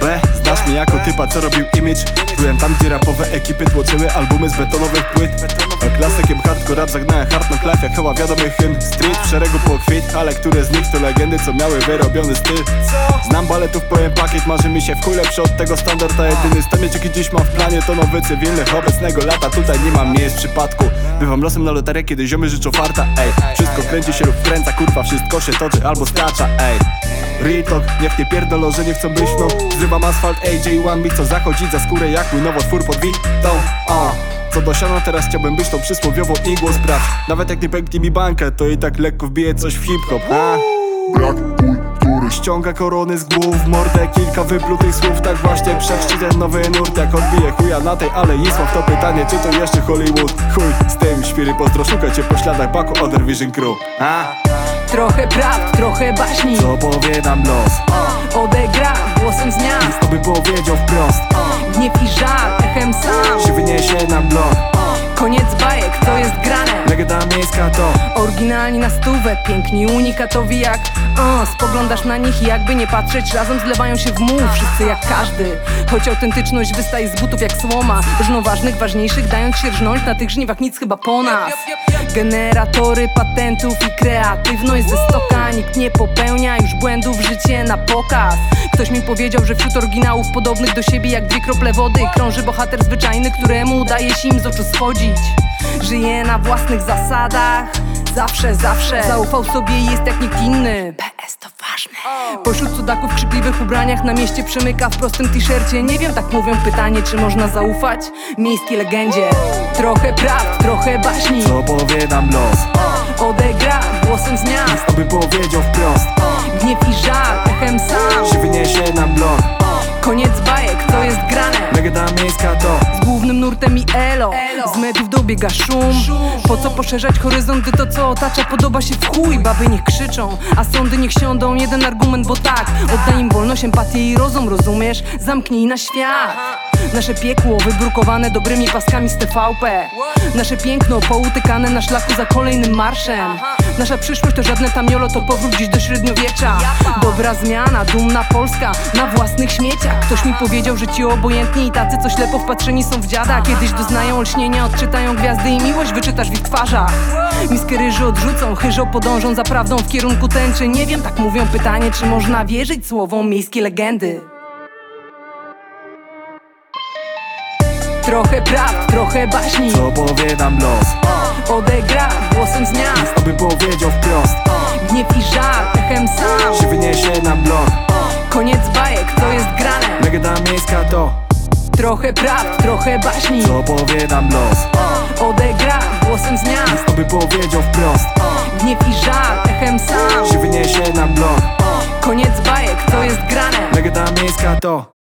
B Znasz mnie jako typa, co robił image. Byłem tam, gdzie rapowe ekipy tłoczyły albumy z betonowych płyt. Klasykiem HD hardcore rap zagnałem hard knock life jak chyba wiadomy hymn. Street w szeregu pokwit, ale które z nich to legendy, co miały wyrobiony styl. Znam baletów, powiem pakiet, marzy mi się w chuj lepszy od tego standarda Jedyny stamieć jaki dziś mam w planie to nowy cywilnych obecnego lata. Tutaj nie mam miejsc przypadku. Bywam losem na loterię, kiedy ziomy życzą farta, ej. Wszystko kręci się lub wkręca, kurwa, wszystko się toczy albo stacza, ej. Real talk, niech nie pierdolą, że nie chcą być no Zrywam asfalt, AJ1 mi co zachodzić za skórę jak mój nowotwór pod witą. Co do siana, teraz chciałbym być tą przysłowiową igłą sprawdź Nawet jak nie pęknie mi bankę, to i tak lekko wbije coś w hip-hop, a? Brak kultury Ściąga korony z głów, mordę kilka wyplutych słów Tak właśnie przechci ten nowy nurt Jak odbije chuja na tej, ale Isław to pytanie Czy to jeszcze Hollywood? Chuj z tym, świry pozdro Szukaj cię po śladach baku Other Vision Crew A? Trochę prawd, trochę baśni Co powie nam los? Z miast. Kto by powiedział wprost? Gniew i żal, echem sam. Się wyniesie nam blok. Koniec bajek, Legenda miejska to Oryginalni na stówę, piękni unikatowi jak o, Spoglądasz na nich i jakby nie patrzeć Razem zlewają się w muł, wszyscy jak każdy Choć autentyczność wystaje z butów jak słoma. Różnoważnych, ważniejszych, dając się rżnąć Na tych żniwach nic chyba po nas. Generatory patentów i kreatywność ze stoka Nikt nie popełnia już błędów, życie na pokaz. Ktoś mi powiedział, że wśród oryginałów podobnych do siebie jak dwie krople wody Krąży bohater zwyczajny, któremu udaje się im z oczu schodzić Żyje na własnych zasadach. Zawsze, zawsze. Zaufał sobie i jest jak nikt inny. PS to ważne. Pośród cudaków w krzypliwych ubraniach na mieście przemyka w prostym t-shircie. Nie wiem, tak mówią pytanie, czy można zaufać miejskiej legendzie. Trochę prawd, trochę baśni. Co powie nam los? Odegra głosem z miast. Kto by powiedział wprost? Gniew i żal, echem sam. Się wyniesie nam blok. Koniec bajek, to jest grane. Legenda miejska to głównym nurtem i elo. Z mediów dobiega szum. Po co poszerzać horyzont, gdy to co otacza? Podoba się w chuj. Baby niech krzyczą, a sądy niech siądą. Jeden argument, bo tak. Oddaj im wolność, empatię i rozum, rozumiesz? Zamknij na świat. Nasze piekło wybrukowane dobrymi paskami z TVP Nasze piękno poutykane na szlaku za kolejnym marszem Nasza przyszłość to żadne tamiolo, to powrót gdzieś do średniowiecza. Dobra zmiana, dumna Polska na własnych śmieciach. Ktoś mi powiedział, że ci obojętni i tacy, co ślepo wpatrzeni są w dziada. Kiedyś doznają olśnienia, odczytają gwiazdy i miłość wyczytasz w ich twarzach. Miskę ryżu odrzucą, chyżo podążą za prawdą w kierunku tęczy. Nie wiem, tak mówią pytanie, czy można wierzyć słowom miejskiej legendy Trochę prawd, trochę baśni. Co powie nam los? Odegra głosem z miast. Kto by powiedział wprost? Gniew i żal, echem sam. Się wyniesie nam blok. Koniec bajek, to jest grane. Legenda miejska to Trochę prawd, trochę baśni. Co powie nam los? Odegra głosem z miast. Kto by powiedział wprost? Gniew i żal, echem sam. Się wyniesie nam blok. Koniec bajek, to jest grane. Legenda miejska to